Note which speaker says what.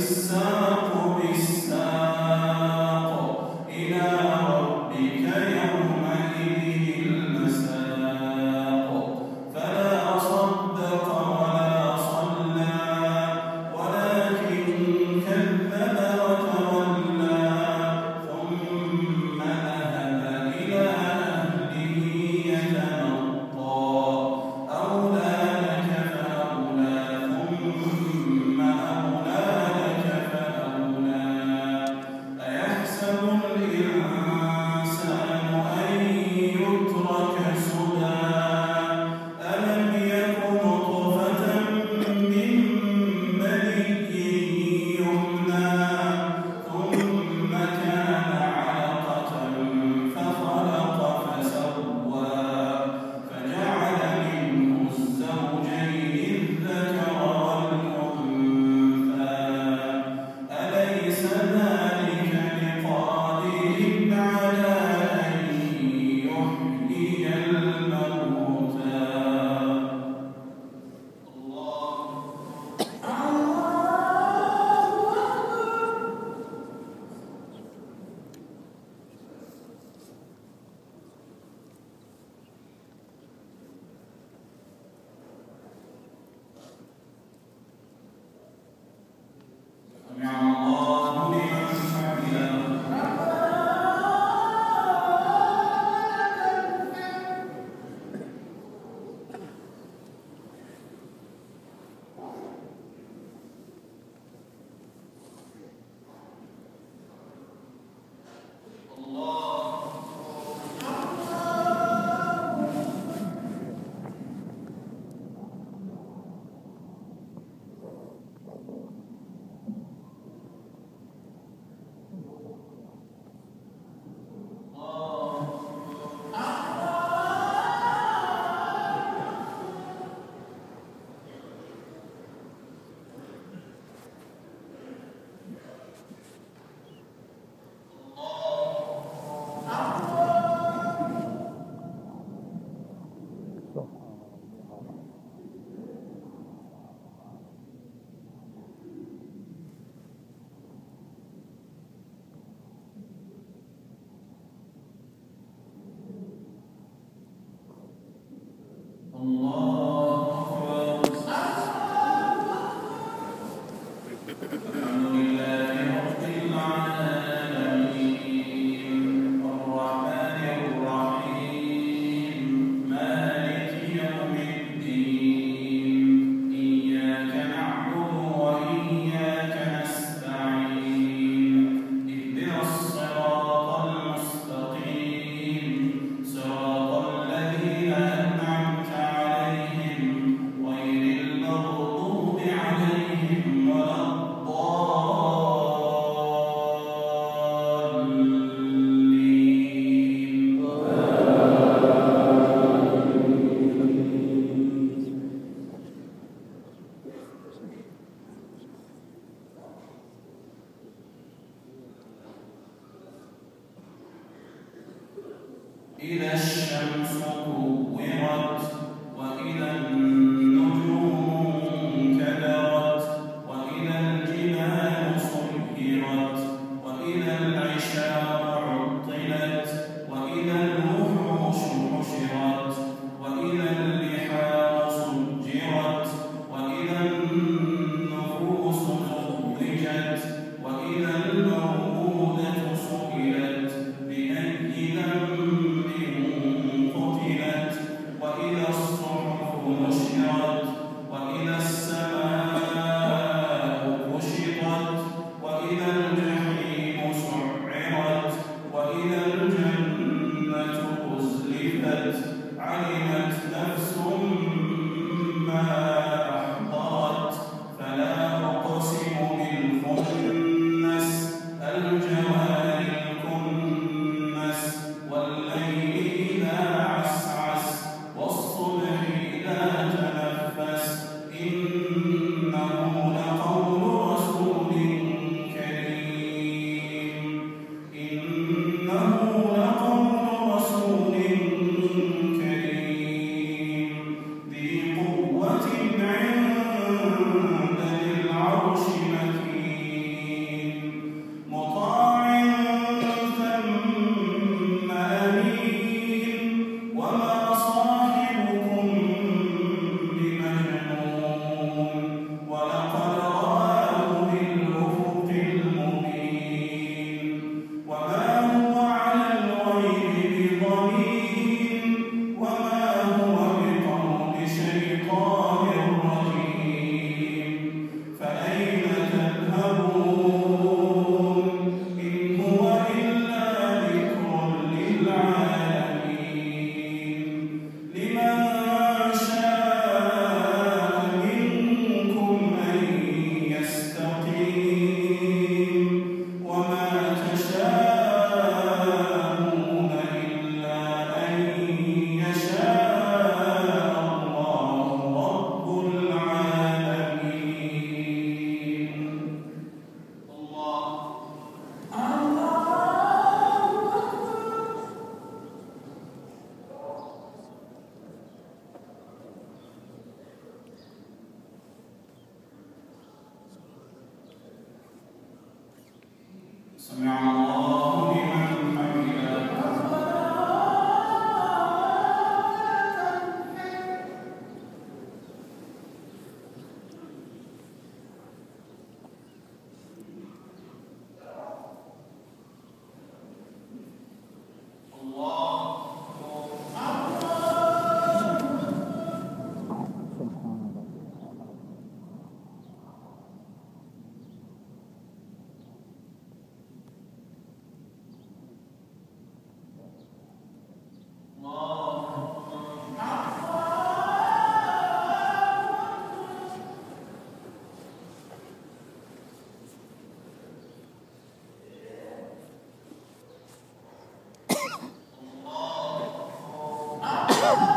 Speaker 1: Santo. إذا الشمس كورت أزلفت علمت Woo!